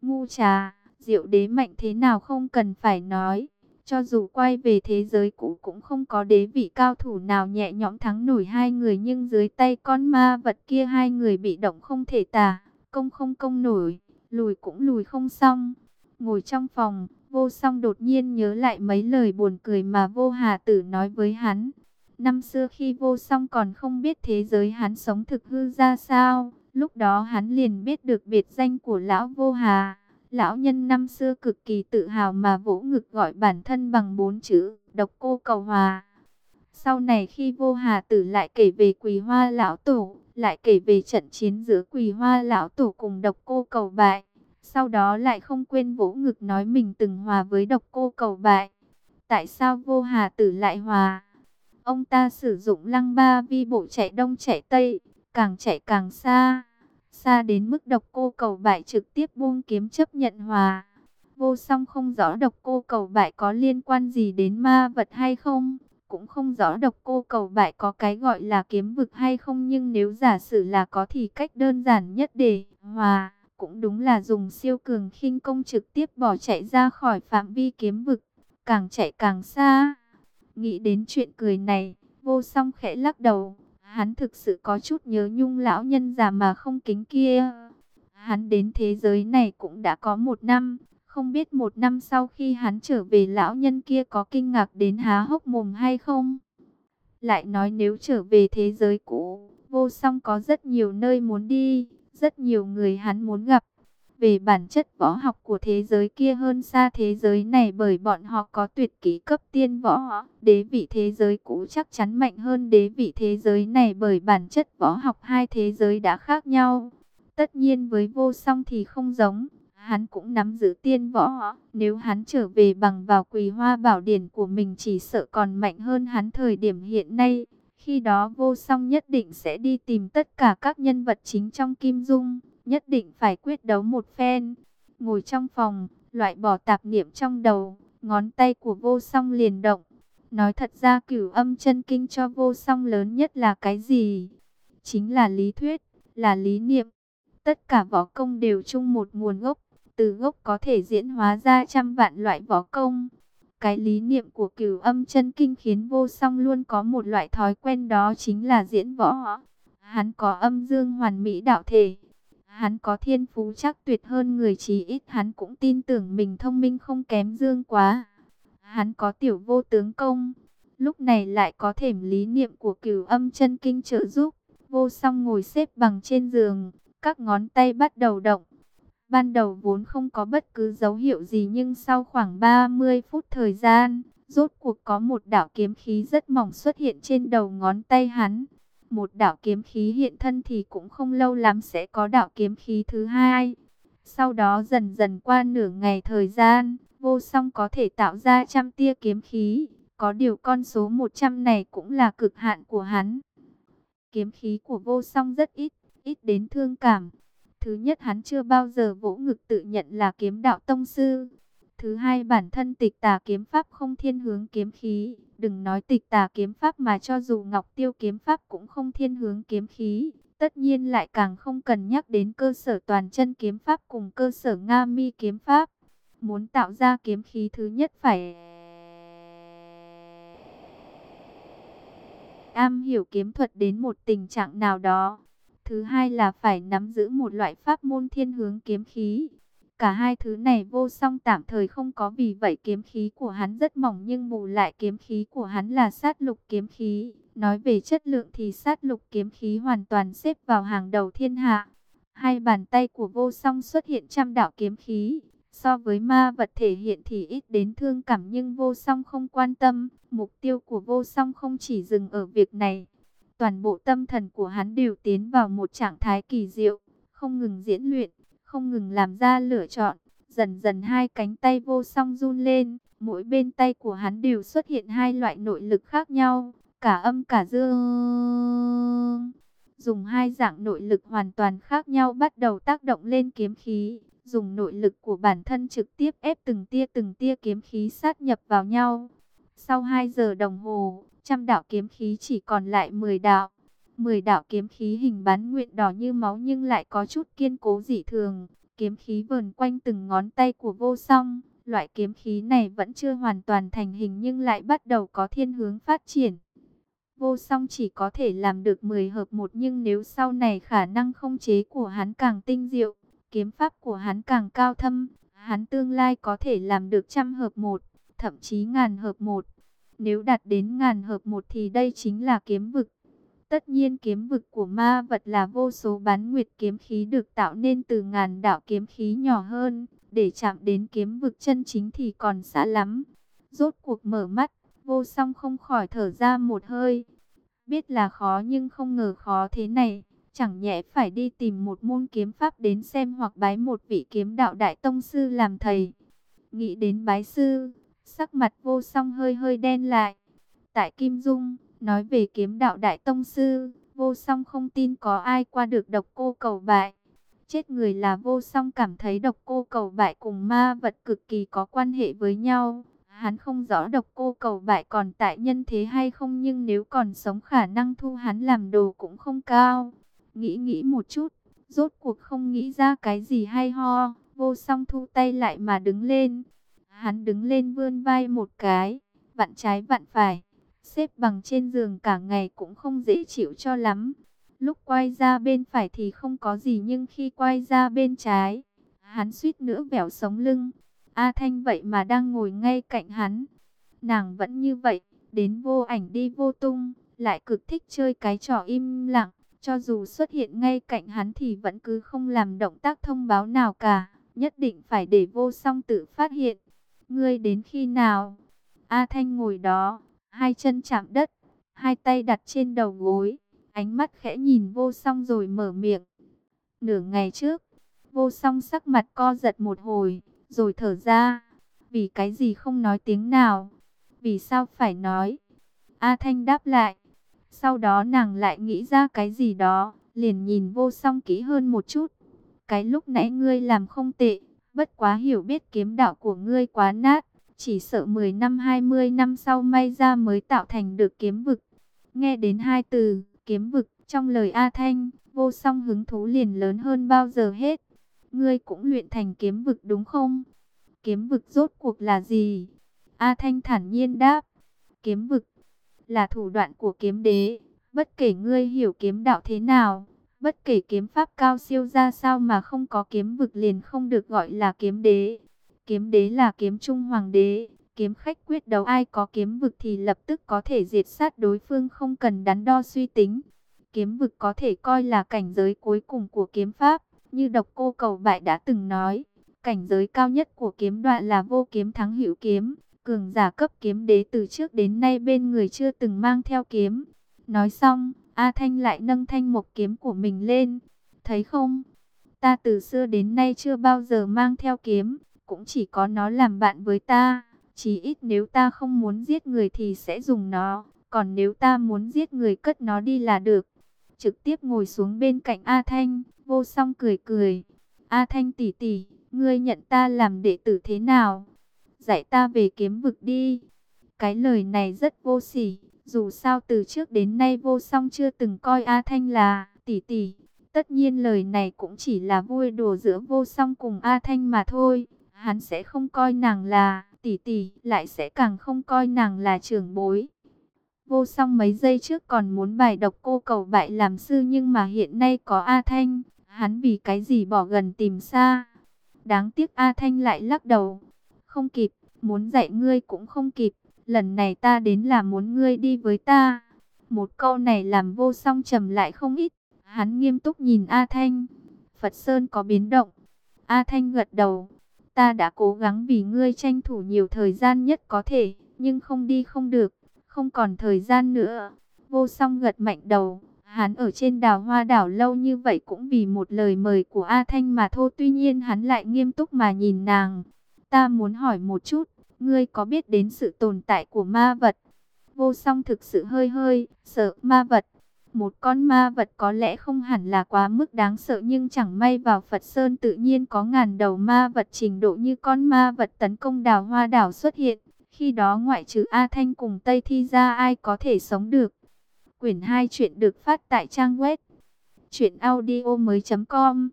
Ngu trà, diệu đế mạnh thế nào không cần phải nói. Cho dù quay về thế giới cũ cũng không có đế vị cao thủ nào nhẹ nhõm thắng nổi hai người nhưng dưới tay con ma vật kia hai người bị động không thể tả, công không công nổi, lùi cũng lùi không xong. Ngồi trong phòng, vô song đột nhiên nhớ lại mấy lời buồn cười mà vô hà tử nói với hắn. Năm xưa khi vô song còn không biết thế giới hắn sống thực hư ra sao, lúc đó hắn liền biết được biệt danh của lão vô hà. Lão nhân năm xưa cực kỳ tự hào mà vỗ ngực gọi bản thân bằng bốn chữ, độc cô cầu hòa. Sau này khi vô hà tử lại kể về quỳ hoa lão tổ, lại kể về trận chiến giữa quỳ hoa lão tổ cùng độc cô cầu bại. Sau đó lại không quên vỗ ngực nói mình từng hòa với độc cô cầu bại. Tại sao vô hà tử lại hòa? Ông ta sử dụng lăng ba vi bộ chạy đông chạy tây, càng chạy càng xa xa đến mức độc cô cầu bại trực tiếp buông kiếm chấp nhận hòa. Vô song không rõ độc cô cầu bại có liên quan gì đến ma vật hay không, cũng không rõ độc cô cầu bại có cái gọi là kiếm vực hay không nhưng nếu giả sử là có thì cách đơn giản nhất để hòa, cũng đúng là dùng siêu cường khinh công trực tiếp bỏ chạy ra khỏi phạm vi kiếm vực, càng chạy càng xa. Nghĩ đến chuyện cười này, vô song khẽ lắc đầu, Hắn thực sự có chút nhớ nhung lão nhân già mà không kính kia. Hắn đến thế giới này cũng đã có một năm. Không biết một năm sau khi hắn trở về lão nhân kia có kinh ngạc đến há hốc mồm hay không? Lại nói nếu trở về thế giới cũ, vô song có rất nhiều nơi muốn đi, rất nhiều người hắn muốn gặp về bản chất võ học của thế giới kia hơn xa thế giới này bởi bọn họ có tuyệt kỹ cấp tiên võ. Đế vị thế giới cũ chắc chắn mạnh hơn đế vị thế giới này bởi bản chất võ học hai thế giới đã khác nhau. Tất nhiên với vô song thì không giống, hắn cũng nắm giữ tiên võ. Nếu hắn trở về bằng vào quỳ hoa bảo điển của mình chỉ sợ còn mạnh hơn hắn thời điểm hiện nay. Khi đó vô song nhất định sẽ đi tìm tất cả các nhân vật chính trong Kim Dung, nhất định phải quyết đấu một phen. Ngồi trong phòng, loại bỏ tạp niệm trong đầu, ngón tay của vô song liền động. Nói thật ra cửu âm chân kinh cho vô song lớn nhất là cái gì? Chính là lý thuyết, là lý niệm. Tất cả võ công đều chung một nguồn gốc, từ gốc có thể diễn hóa ra trăm vạn loại võ công. Cái lý niệm của cửu âm chân kinh khiến vô song luôn có một loại thói quen đó chính là diễn võ. Hắn có âm dương hoàn mỹ đạo thể. Hắn có thiên phú chắc tuyệt hơn người chí ít hắn cũng tin tưởng mình thông minh không kém dương quá. Hắn có tiểu vô tướng công. Lúc này lại có thềm lý niệm của cửu âm chân kinh trợ giúp. Vô song ngồi xếp bằng trên giường. Các ngón tay bắt đầu động. Ban đầu vốn không có bất cứ dấu hiệu gì nhưng sau khoảng 30 phút thời gian, rốt cuộc có một đạo kiếm khí rất mỏng xuất hiện trên đầu ngón tay hắn. Một đạo kiếm khí hiện thân thì cũng không lâu lắm sẽ có đạo kiếm khí thứ hai. Sau đó dần dần qua nửa ngày thời gian, vô song có thể tạo ra trăm tia kiếm khí. Có điều con số 100 này cũng là cực hạn của hắn. Kiếm khí của vô song rất ít, ít đến thương cảm. Thứ nhất, hắn chưa bao giờ vỗ ngực tự nhận là kiếm đạo tông sư. Thứ hai, bản thân tịch tà kiếm pháp không thiên hướng kiếm khí. Đừng nói tịch tà kiếm pháp mà cho dù ngọc tiêu kiếm pháp cũng không thiên hướng kiếm khí. Tất nhiên lại càng không cần nhắc đến cơ sở toàn chân kiếm pháp cùng cơ sở Nga mi kiếm pháp. Muốn tạo ra kiếm khí thứ nhất phải am hiểu kiếm thuật đến một tình trạng nào đó. Thứ hai là phải nắm giữ một loại pháp môn thiên hướng kiếm khí. Cả hai thứ này vô song tạm thời không có, vì vậy kiếm khí của hắn rất mỏng nhưng bù lại kiếm khí của hắn là sát lục kiếm khí. Nói về chất lượng thì sát lục kiếm khí hoàn toàn xếp vào hàng đầu thiên hạ. Hai bàn tay của vô song xuất hiện trăm đạo kiếm khí. So với ma vật thể hiện thì ít đến thương cảm nhưng vô song không quan tâm. Mục tiêu của vô song không chỉ dừng ở việc này. Toàn bộ tâm thần của hắn đều tiến vào một trạng thái kỳ diệu, không ngừng diễn luyện, không ngừng làm ra lựa chọn. Dần dần hai cánh tay vô song run lên, mỗi bên tay của hắn đều xuất hiện hai loại nội lực khác nhau, cả âm cả dương. Dùng hai dạng nội lực hoàn toàn khác nhau bắt đầu tác động lên kiếm khí, dùng nội lực của bản thân trực tiếp ép từng tia từng tia kiếm khí sát nhập vào nhau. Sau 2 giờ đồng hồ, trăm đạo kiếm khí chỉ còn lại 10 đạo. 10 đạo kiếm khí hình bán nguyện đỏ như máu nhưng lại có chút kiên cố dị thường. Kiếm khí vờn quanh từng ngón tay của vô song. Loại kiếm khí này vẫn chưa hoàn toàn thành hình nhưng lại bắt đầu có thiên hướng phát triển. Vô song chỉ có thể làm được 10 hợp một nhưng nếu sau này khả năng không chế của hắn càng tinh diệu, kiếm pháp của hắn càng cao thâm, hắn tương lai có thể làm được trăm hợp một, thậm chí ngàn hợp một. Nếu đạt đến ngàn hợp một thì đây chính là kiếm vực. Tất nhiên kiếm vực của ma vật là vô số bán nguyệt kiếm khí được tạo nên từ ngàn đạo kiếm khí nhỏ hơn. Để chạm đến kiếm vực chân chính thì còn xa lắm. Rốt cuộc mở mắt, vô song không khỏi thở ra một hơi. Biết là khó nhưng không ngờ khó thế này. Chẳng nhẽ phải đi tìm một môn kiếm pháp đến xem hoặc bái một vị kiếm đạo đại tông sư làm thầy. Nghĩ đến bái sư, Sắc mặt vô song hơi hơi đen lại. Tại Kim Dung, nói về kiếm đạo đại tông sư, vô song không tin có ai qua được độc cô cầu bại. Chết người là vô song cảm thấy độc cô cầu bại cùng ma vật cực kỳ có quan hệ với nhau. Hắn không rõ độc cô cầu bại còn tại nhân thế hay không nhưng nếu còn sống khả năng thu hắn làm đồ cũng không cao. Nghĩ nghĩ một chút, rốt cuộc không nghĩ ra cái gì hay ho, vô song thu tay lại mà đứng lên. Hắn đứng lên vươn vai một cái, vặn trái vặn phải, xếp bằng trên giường cả ngày cũng không dễ chịu cho lắm. Lúc quay ra bên phải thì không có gì nhưng khi quay ra bên trái, hắn suýt nữa vẻo sống lưng. A Thanh vậy mà đang ngồi ngay cạnh hắn. Nàng vẫn như vậy, đến vô ảnh đi vô tung, lại cực thích chơi cái trò im lặng. Cho dù xuất hiện ngay cạnh hắn thì vẫn cứ không làm động tác thông báo nào cả. Nhất định phải để vô song tự phát hiện. Ngươi đến khi nào? A Thanh ngồi đó, hai chân chạm đất, hai tay đặt trên đầu gối, ánh mắt khẽ nhìn vô song rồi mở miệng. Nửa ngày trước, vô song sắc mặt co giật một hồi, rồi thở ra. Vì cái gì không nói tiếng nào? Vì sao phải nói? A Thanh đáp lại. Sau đó nàng lại nghĩ ra cái gì đó, liền nhìn vô song kỹ hơn một chút. Cái lúc nãy ngươi làm không tệ, bất quá hiểu biết kiếm đạo của ngươi quá nát. Chỉ sợ 10 năm 20 năm sau may ra mới tạo thành được kiếm vực. Nghe đến hai từ, kiếm vực, trong lời A Thanh, vô song hứng thú liền lớn hơn bao giờ hết. Ngươi cũng luyện thành kiếm vực đúng không? Kiếm vực rốt cuộc là gì? A Thanh thản nhiên đáp. Kiếm vực là thủ đoạn của kiếm đế. Bất kể ngươi hiểu kiếm đạo thế nào, bất kể kiếm pháp cao siêu ra sao mà không có kiếm vực liền không được gọi là kiếm đế. Kiếm đế là kiếm trung hoàng đế, kiếm khách quyết đấu ai có kiếm vực thì lập tức có thể diệt sát đối phương không cần đắn đo suy tính. Kiếm vực có thể coi là cảnh giới cuối cùng của kiếm pháp, như độc cô cầu bại đã từng nói. Cảnh giới cao nhất của kiếm đoạn là vô kiếm thắng hữu kiếm, cường giả cấp kiếm đế từ trước đến nay bên người chưa từng mang theo kiếm. Nói xong, A Thanh lại nâng thanh một kiếm của mình lên. Thấy không? Ta từ xưa đến nay chưa bao giờ mang theo kiếm, cũng chỉ có nó làm bạn với ta. Chỉ ít nếu ta không muốn giết người thì sẽ dùng nó, còn nếu ta muốn giết người cất nó đi là được. Trực tiếp ngồi xuống bên cạnh A Thanh, vô song cười cười. A Thanh tỷ tỷ, ngươi nhận ta làm đệ tử thế nào? Dạy ta về kiếm vực đi. Cái lời này rất vô sỉ, dù sao từ trước đến nay vô song chưa từng coi A Thanh là tỷ tỷ. Tất nhiên lời này cũng chỉ là vui đùa giữa vô song cùng A Thanh mà thôi. Hắn sẽ không coi nàng là tỷ tỷ, lại sẽ càng không coi nàng là trưởng bối. Vô song mấy giây trước còn muốn bài độc cô cầu bại làm sư nhưng mà hiện nay có A Thanh, hắn vì cái gì bỏ gần tìm xa. Đáng tiếc A Thanh lại lắc đầu, không kịp, muốn dạy ngươi cũng không kịp, lần này ta đến là muốn ngươi đi với ta. Một câu này làm vô song trầm lại không ít, hắn nghiêm túc nhìn A Thanh, Phật Sơn có biến động. A Thanh gật đầu, Ta đã cố gắng vì ngươi tranh thủ nhiều thời gian nhất có thể, nhưng không đi không được, không còn thời gian nữa. Vô song gật mạnh đầu, hắn ở trên đào hoa đảo lâu như vậy cũng vì một lời mời của A Thanh mà thôi. Tuy nhiên hắn lại nghiêm túc mà nhìn nàng. Ta muốn hỏi một chút, ngươi có biết đến sự tồn tại của ma vật? Vô song thực sự hơi hơi, sợ ma vật. Một con ma vật có lẽ không hẳn là quá mức đáng sợ nhưng chẳng may vào Phật Sơn tự nhiên có ngàn đầu ma vật trình độ như con ma vật tấn công đào hoa đảo xuất hiện. Khi đó ngoại trừ A Thanh cùng Tây Thi ra ai có thể sống được. Quyển 2 chuyện được phát tại trang web truyệnaudiomoi.com.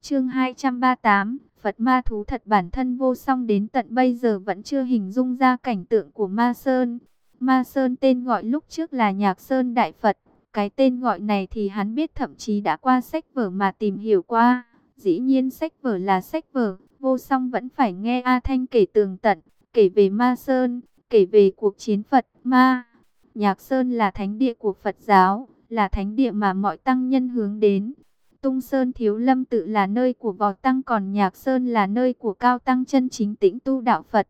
Chương 238, Phật ma thú thật bản thân vô song đến tận bây giờ vẫn chưa hình dung ra cảnh tượng của Ma Sơn. Ma Sơn tên gọi lúc trước là Nhạc Sơn Đại Phật, cái tên gọi này thì hắn biết thậm chí đã qua sách vở mà tìm hiểu qua. Dĩ nhiên sách vở là sách vở, vô song vẫn phải nghe A Thanh kể tường tận, kể về Ma Sơn, kể về cuộc chiến Phật, Ma. Nhạc Sơn là thánh địa của Phật giáo, là thánh địa mà mọi tăng nhân hướng đến. Tung Sơn Thiếu Lâm tự là nơi của võ tăng còn Nhạc Sơn là nơi của cao tăng chân chính tĩnh tu đạo Phật.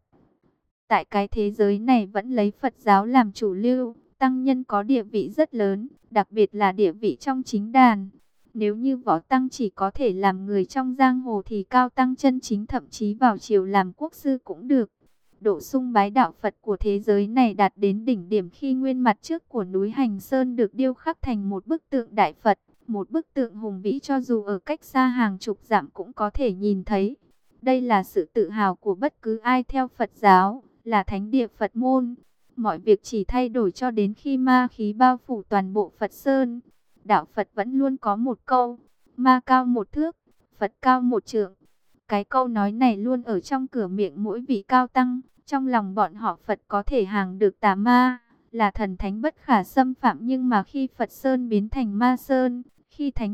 Tại cái thế giới này vẫn lấy Phật giáo làm chủ lưu, tăng nhân có địa vị rất lớn, đặc biệt là địa vị trong chính đàn. Nếu như võ tăng chỉ có thể làm người trong giang hồ thì cao tăng chân chính thậm chí vào triều làm quốc sư cũng được. Độ sung bái đạo Phật của thế giới này đạt đến đỉnh điểm khi nguyên mặt trước của núi Hành Sơn được điêu khắc thành một bức tượng Đại Phật, một bức tượng hùng vĩ cho dù ở cách xa hàng chục dặm cũng có thể nhìn thấy. Đây là sự tự hào của bất cứ ai theo Phật giáo, là thánh địa Phật môn. Mọi việc chỉ thay đổi cho đến khi ma khí bao phủ toàn bộ Phật Sơn. Đạo Phật vẫn luôn có một câu, ma cao một thước, Phật cao một trượng. Cái câu nói này luôn ở trong cửa miệng mỗi vị cao tăng, trong lòng bọn họ Phật có thể hàng được tà ma, là thần thánh bất khả xâm phạm nhưng mà khi Phật Sơn biến thành ma Sơn, khi thánh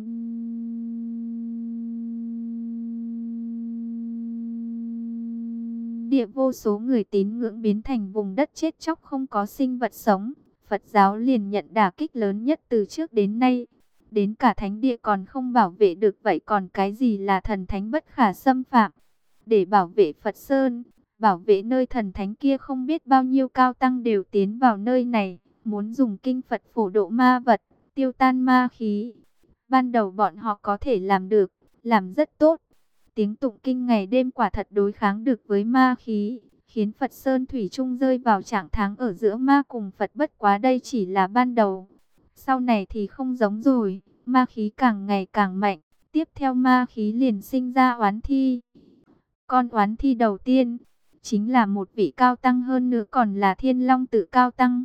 địa vô số người tín ngưỡng biến thành vùng đất chết chóc không có sinh vật sống. Phật giáo liền nhận đả kích lớn nhất từ trước đến nay. Đến cả thánh địa còn không bảo vệ được vậy còn cái gì là thần thánh bất khả xâm phạm. Để bảo vệ Phật Sơn, bảo vệ nơi thần thánh kia không biết bao nhiêu cao tăng đều tiến vào nơi này. Muốn dùng kinh Phật phổ độ ma vật, tiêu tan ma khí. Ban đầu bọn họ có thể làm được, làm rất tốt. Tiếng tụng kinh ngày đêm quả thật đối kháng được với ma khí, khiến Phật Sơn Thủy Trung rơi vào trạng tháng ở giữa ma cùng Phật bất quá đây chỉ là ban đầu. Sau này thì không giống rồi, ma khí càng ngày càng mạnh, tiếp theo ma khí liền sinh ra oán thi. Con oán thi đầu tiên, chính là một vị cao tăng hơn nữa còn là thiên long tự cao tăng.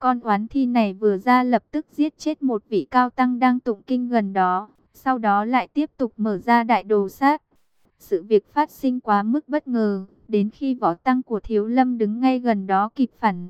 Con oán thi này vừa ra lập tức giết chết một vị cao tăng đang tụng kinh gần đó, sau đó lại tiếp tục mở ra đại đồ sát. Sự việc phát sinh quá mức bất ngờ, đến khi võ tăng của Thiếu Lâm đứng ngay gần đó kịp phản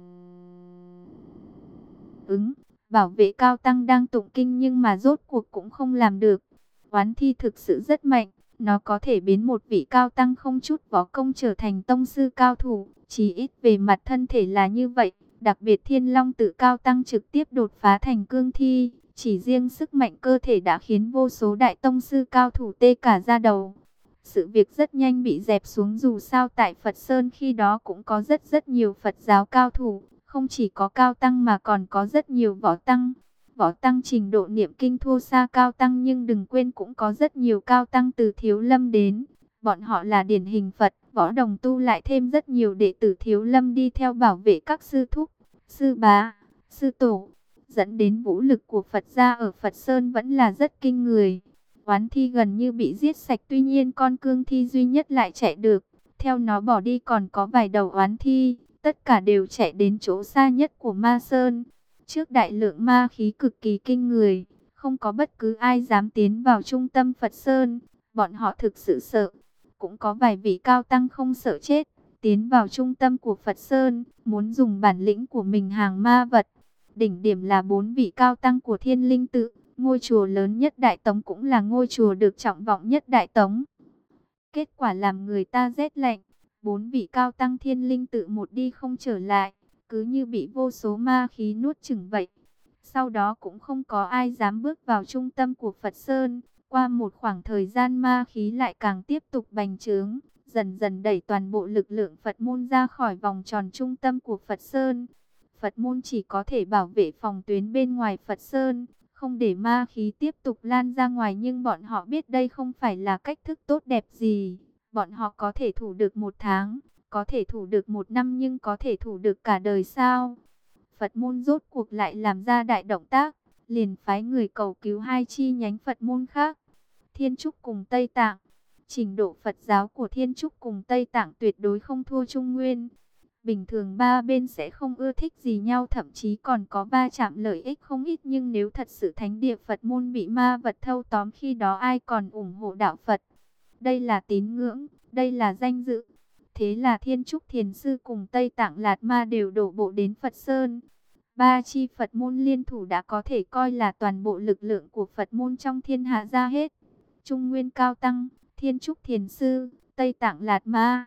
ứng, bảo vệ cao tăng đang tụng kinh nhưng mà rốt cuộc cũng không làm được. Oán thi thực sự rất mạnh, nó có thể biến một vị cao tăng không chút võ công trở thành tông sư cao thủ, chỉ ít về mặt thân thể là như vậy. Đặc biệt Thiên Long tự cao tăng trực tiếp đột phá thành cương thi, chỉ riêng sức mạnh cơ thể đã khiến vô số đại tông sư cao thủ tê cả ra đầu. Sự việc rất nhanh bị dẹp xuống dù sao tại Phật Sơn khi đó cũng có rất rất nhiều Phật giáo cao thủ, không chỉ có cao tăng mà còn có rất nhiều võ tăng. Võ tăng trình độ niệm kinh thua xa cao tăng nhưng đừng quên cũng có rất nhiều cao tăng từ thiếu lâm đến. Bọn họ là điển hình Phật, võ đồng tu lại thêm rất nhiều đệ tử thiếu lâm đi theo bảo vệ các sư thúc, sư bá, sư tổ. Dẫn đến vũ lực của Phật gia ở Phật Sơn vẫn là rất kinh người. Oán thi gần như bị giết sạch tuy nhiên con cương thi duy nhất lại chạy được. Theo nó bỏ đi còn có vài đầu oán thi, tất cả đều chạy đến chỗ xa nhất của Ma Sơn. Trước đại lượng ma khí cực kỳ kinh người, không có bất cứ ai dám tiến vào trung tâm Phật Sơn. Bọn họ thực sự sợ. Cũng có vài vị cao tăng không sợ chết, tiến vào trung tâm của Phật Sơn, muốn dùng bản lĩnh của mình hàng ma vật. Đỉnh điểm là bốn vị cao tăng của thiên linh tự, ngôi chùa lớn nhất Đại Tống cũng là ngôi chùa được trọng vọng nhất Đại Tống. Kết quả làm người ta rét lạnh, bốn vị cao tăng thiên linh tự một đi không trở lại, cứ như bị vô số ma khí nuốt chửng vậy. Sau đó cũng không có ai dám bước vào trung tâm của Phật Sơn, qua một khoảng thời gian ma khí lại càng tiếp tục bành trướng, dần dần đẩy toàn bộ lực lượng Phật môn ra khỏi vòng tròn trung tâm của Phật Sơn. Phật môn chỉ có thể bảo vệ phòng tuyến bên ngoài Phật Sơn, không để ma khí tiếp tục lan ra ngoài nhưng bọn họ biết đây không phải là cách thức tốt đẹp gì. Bọn họ có thể thủ được một tháng, có thể thủ được một năm nhưng có thể thủ được cả đời sao? Phật môn rốt cuộc lại làm ra đại động tác, liền phái người cầu cứu hai chi nhánh Phật môn khác. Thiên Trúc cùng Tây Tạng, trình độ Phật giáo của Thiên Trúc cùng Tây Tạng tuyệt đối không thua Trung Nguyên. Bình thường ba bên sẽ không ưa thích gì nhau thậm chí còn có ba chạm lợi ích không ít nhưng nếu thật sự thánh địa Phật môn bị ma vật thâu tóm khi đó ai còn ủng hộ đạo Phật. Đây là tín ngưỡng, đây là danh dự. Thế là Thiên Trúc Thiền Sư cùng Tây Tạng Lạt Ma đều đổ bộ đến Phật Sơn. Ba chi Phật môn liên thủ đã có thể coi là toàn bộ lực lượng của Phật môn trong thiên hạ ra hết. Trung Nguyên Cao Tăng, Thiên Trúc Thiền Sư, Tây Tạng Lạt Ma.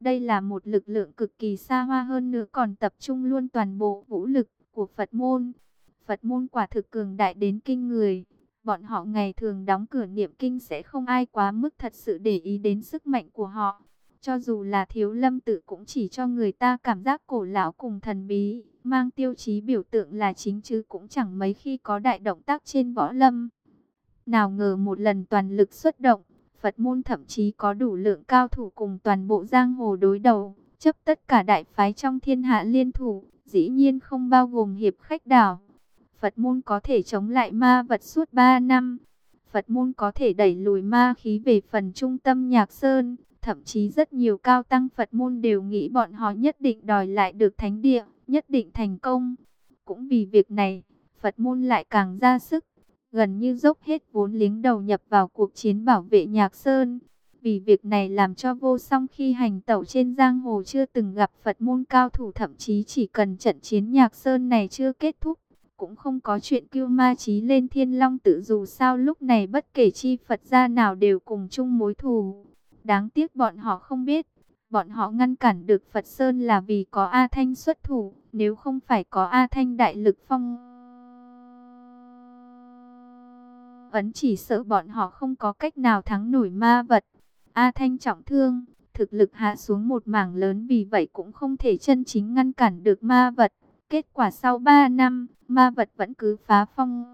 Đây là một lực lượng cực kỳ xa hoa hơn nữa còn tập trung luôn toàn bộ vũ lực của Phật môn. Phật môn quả thực cường đại đến kinh người. Bọn họ ngày thường đóng cửa niệm kinh sẽ không ai quá mức thật sự để ý đến sức mạnh của họ. Cho dù là thiếu lâm tự cũng chỉ cho người ta cảm giác cổ lão cùng thần bí, mang tiêu chí biểu tượng là chính chứ cũng chẳng mấy khi có đại động tác trên võ lâm. Nào ngờ một lần toàn lực xuất động, Phật môn thậm chí có đủ lượng cao thủ cùng toàn bộ giang hồ đối đầu, chấp tất cả đại phái trong thiên hạ liên thủ, dĩ nhiên không bao gồm hiệp khách đảo. Phật môn có thể chống lại ma vật suốt 3 năm. Phật môn có thể đẩy lùi ma khí về phần trung tâm nhạc sơn. Thậm chí rất nhiều cao tăng Phật môn đều nghĩ bọn họ nhất định đòi lại được thánh địa, nhất định thành công. Cũng vì việc này, Phật môn lại càng ra sức gần như dốc hết vốn liếng đầu nhập vào cuộc chiến bảo vệ Nhạc Sơn. Vì việc này làm cho vô song khi hành tẩu trên giang hồ chưa từng gặp Phật môn cao thủ thậm chí chỉ cần trận chiến Nhạc Sơn này chưa kết thúc. Cũng không có chuyện kêu ma chí lên thiên long tự dù sao lúc này bất kể chi Phật gia nào đều cùng chung mối thù. Đáng tiếc bọn họ không biết, bọn họ ngăn cản được Phật Sơn là vì có A Thanh xuất thủ, nếu không phải có A Thanh đại lực phong ấn chỉ sợ bọn họ không có cách nào thắng nổi ma vật. A Thanh trọng thương, thực lực hạ xuống một mảng lớn vì vậy cũng không thể chân chính ngăn cản được ma vật. Kết quả sau 3 năm, ma vật vẫn cứ phá phong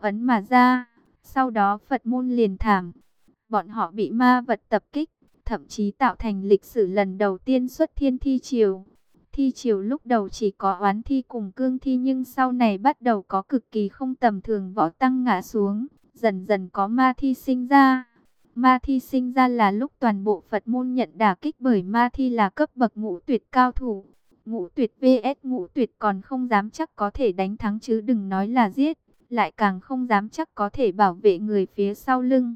ấn mà ra, Sau đó Phật môn liền thảm. Bọn họ bị ma vật tập kích, thậm chí tạo thành lịch sử lần đầu tiên xuất thiên thi triều. Thi triều lúc đầu chỉ có oán thi cùng cương thi nhưng sau này bắt đầu có cực kỳ không tầm thường võ tăng ngã xuống, dần dần có ma thi sinh ra. Ma thi sinh ra là lúc toàn bộ Phật môn nhận đả kích bởi ma thi là cấp bậc ngũ tuyệt cao thủ. Ngũ tuyệt vs ngũ tuyệt còn không dám chắc có thể đánh thắng chứ đừng nói là giết, lại càng không dám chắc có thể bảo vệ người phía sau lưng.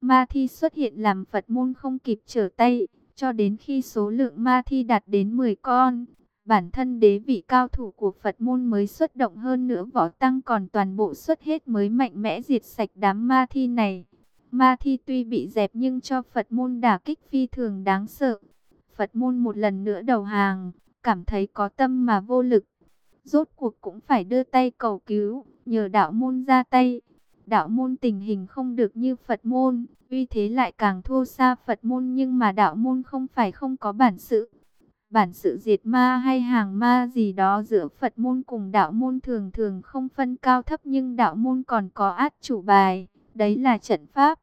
Ma thi xuất hiện làm Phật môn không kịp trở tay, cho đến khi số lượng ma thi đạt đến 10 con. Bản thân đế vị cao thủ của Phật môn mới xuất động hơn nữa võ tăng còn toàn bộ xuất hết mới mạnh mẽ diệt sạch đám ma thi này. Ma thi tuy bị dẹp nhưng cho Phật môn đả kích phi thường đáng sợ. Phật môn một lần nữa đầu hàng, cảm thấy có tâm mà vô lực. Rốt cuộc cũng phải đưa tay cầu cứu, nhờ đạo môn ra tay. Đạo môn tình hình không được như Phật môn, uy thế lại càng thua xa Phật môn nhưng mà đạo môn không phải không có bản sự. Bản sự diệt ma hay hàng ma gì đó giữa Phật môn cùng đạo môn thường thường không phân cao thấp nhưng đạo môn còn có át chủ bài, đấy là trận pháp.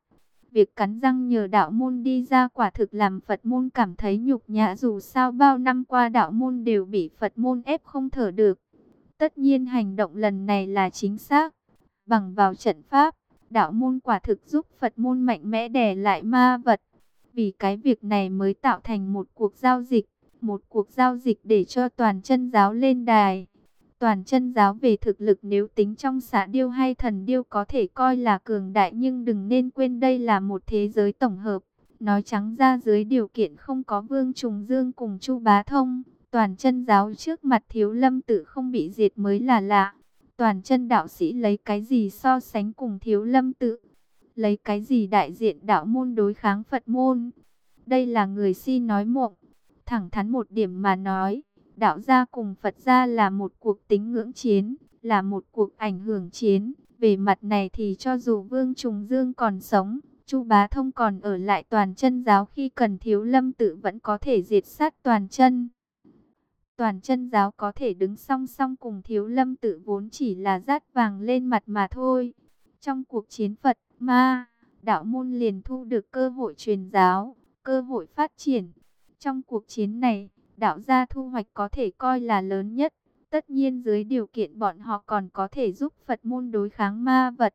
Việc cắn răng nhờ đạo môn đi ra quả thực làm Phật môn cảm thấy nhục nhã dù sao bao năm qua đạo môn đều bị Phật môn ép không thở được. Tất nhiên hành động lần này là chính xác. Bằng vào trận pháp, đạo môn quả thực giúp Phật môn mạnh mẽ đè lại ma vật. Vì cái việc này mới tạo thành một cuộc giao dịch, một cuộc giao dịch để cho toàn chân giáo lên đài. Toàn chân giáo về thực lực nếu tính trong xã điêu hay thần điêu có thể coi là cường đại nhưng đừng nên quên đây là một thế giới tổng hợp. Nói trắng ra dưới điều kiện không có Vương Trùng Dương cùng Chu Bá Thông, toàn chân giáo trước mặt thiếu lâm tự không bị diệt mới là lạ. Toàn chân đạo sĩ lấy cái gì so sánh cùng thiếu lâm tự? Lấy cái gì đại diện đạo môn đối kháng Phật môn? Đây là người si nói mộng. Thẳng thắn một điểm mà nói, đạo gia cùng Phật gia là một cuộc tính ngưỡng chiến, là một cuộc ảnh hưởng chiến. Về mặt này thì cho dù Vương Trùng Dương còn sống, Chu Bá Thông còn ở lại toàn chân giáo khi cần thiếu lâm tự vẫn có thể diệt sát toàn chân. Toàn chân giáo có thể đứng song song cùng thiếu lâm tự vốn chỉ là rát vàng lên mặt mà thôi. Trong cuộc chiến Phật, ma, đạo môn liền thu được cơ hội truyền giáo, cơ hội phát triển. Trong cuộc chiến này, đạo gia thu hoạch có thể coi là lớn nhất. Tất nhiên dưới điều kiện bọn họ còn có thể giúp Phật môn đối kháng ma vật.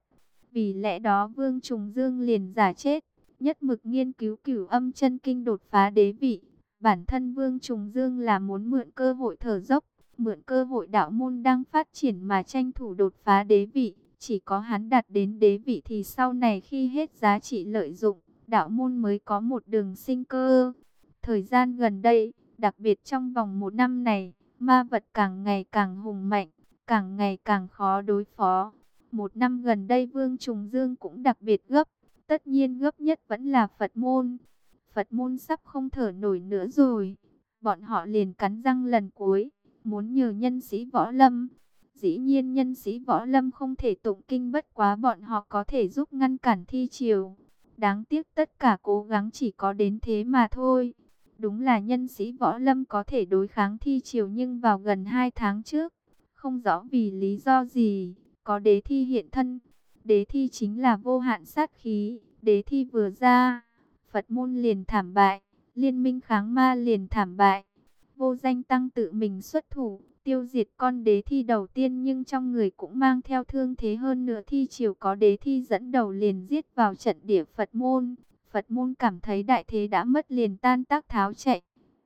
Vì lẽ đó Vương Trùng Dương liền giả chết, nhất mực nghiên cứu cửu âm chân kinh đột phá đế vị. Bản thân Vương Trùng Dương là muốn mượn cơ hội thở dốc, mượn cơ hội đạo môn đang phát triển mà tranh thủ đột phá đế vị. Chỉ có hắn đạt đến đế vị thì sau này khi hết giá trị lợi dụng, đạo môn mới có một đường sinh cơ. Thời gian gần đây, đặc biệt trong vòng một năm này, ma vật càng ngày càng hùng mạnh, càng ngày càng khó đối phó. Một năm gần đây Vương Trùng Dương cũng đặc biệt gấp, tất nhiên gấp nhất vẫn là Phật môn. Phật môn sắp không thở nổi nữa rồi. Bọn họ liền cắn răng lần cuối, muốn nhờ nhân sĩ võ lâm. Dĩ nhiên nhân sĩ võ lâm không thể tụng kinh bất quá bọn họ có thể giúp ngăn cản thi triều. Đáng tiếc tất cả cố gắng chỉ có đến thế mà thôi. Đúng là nhân sĩ võ lâm có thể đối kháng thi triều nhưng vào gần 2 tháng trước, không rõ vì lý do gì, có đế thi hiện thân. Đế thi chính là vô hạn sát khí, đế thi vừa ra Phật môn liền thảm bại, liên minh kháng ma liền thảm bại. Vô danh tăng tự mình xuất thủ, tiêu diệt con đế thi đầu tiên nhưng trong người cũng mang theo thương thế hơn nửa thi chiều có đế thi dẫn đầu liền giết vào trận địa Phật môn. Phật môn cảm thấy đại thế đã mất liền tan tác tháo chạy.